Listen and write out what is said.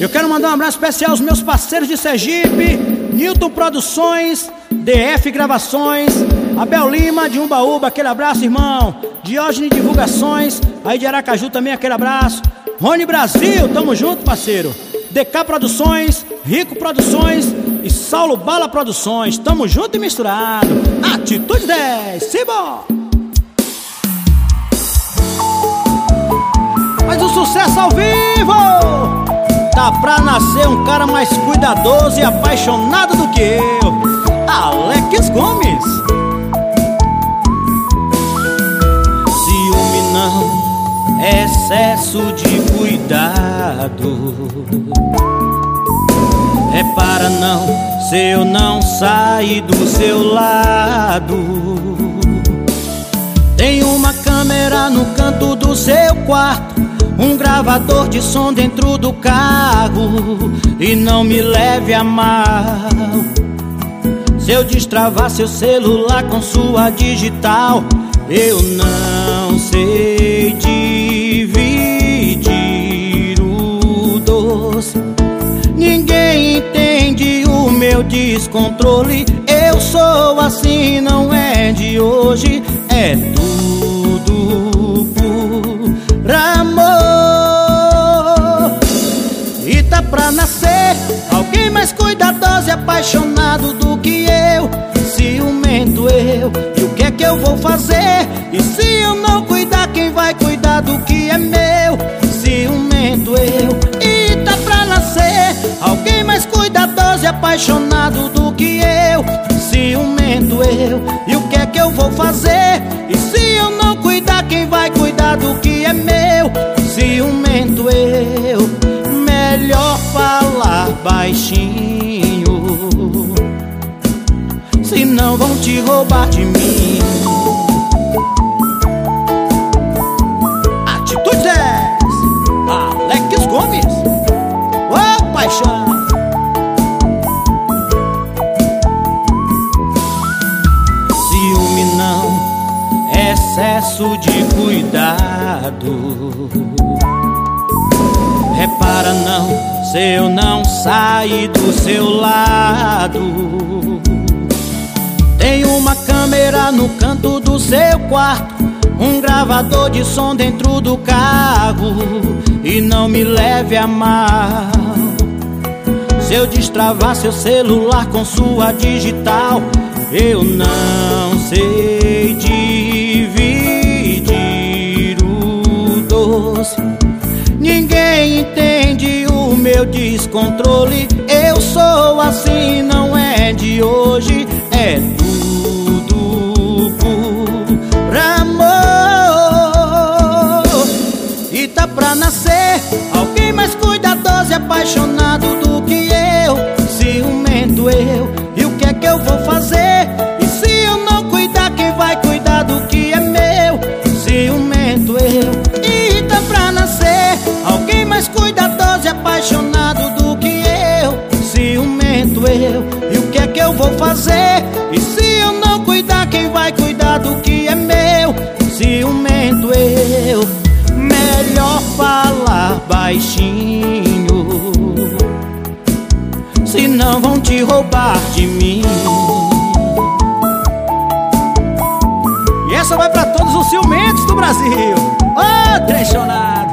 Eu quero mandar um abraço especial aos meus parceiros de Sergipe, Newton Produções, DF Gravações, Abel Lima de Umbaúba, aquele abraço, irmão. Diógenes Divulgações, aí de Aracaju também aquele abraço. Rony Brasil, tamo junto, parceiro. DK Produções, Rico Produções e Saulo Bala Produções. Tamo junto e misturado. Atitude 10, Simba! Mas o sucesso ao vivo! Tá pra nascer um cara mais cuidadoso e apaixonado do que eu. Alex Gomes. Ciúme não, excesso de cuidado. É para não, se eu não sair do seu lado. Tem uma câmera no canto do seu quarto um gravador de som dentro do carro E não me leve a mal. Se eu destravar seu celular com sua digital Eu não sei dividir o doce. Ninguém entende o meu descontrole. Eu sou assim, não é de hoje É tudo Alguém mais cuidadoso e apaixonado do que eu Ciumento eu, e o que é que eu vou fazer? E se eu não cuidar, quem vai cuidar do que é meu? Ciumento eu, e tá pra nascer Alguém mais cuidadoso e apaixonado do que eu Ciumento eu, e o que é que eu vou fazer? E Senão vão te roubar de mim. Atitude 10 Alex Gomes. Ô oh, paixão. Ciúme não Excesso de cuidado. Repara não, se eu não sair do seu lado câmera no canto do seu quarto Um gravador de som dentro do carro. E não me leve a mal. Se eu destravar seu celular com sua digital Eu não sei dividir o doce. Ninguém entende o meu descontrole. Eu sou assim, não é de hoje É tudo pra nascer Alguém mais cuidadoso e apaixonado do que eu Ciumento eu E o que é que eu vou fazer? E se eu não cuidar, quem vai cuidar do que é meu? Ciumento eu E tá pra nascer Alguém mais cuidadoso e apaixonado do que eu Ciumento eu E o que é que eu vou fazer? E se falar baixinho. Senão vão te roubar de mim. E essa vai para todos os ciumentos do Brasil. Ô, oh, trechonados